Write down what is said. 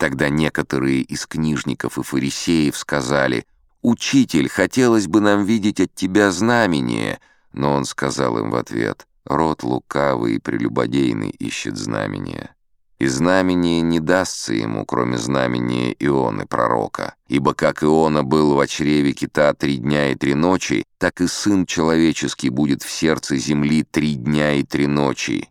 Тогда некоторые из книжников и фарисеев сказали, «Учитель, хотелось бы нам видеть от тебя знамение», но он сказал им в ответ, «Род лукавый и прелюбодейный ищет знамения». И знамение не дастся ему, кроме знамения Ионы, пророка. Ибо как Иона был в чреве кита три дня и три ночи, так и Сын Человеческий будет в сердце земли три дня и три ночи.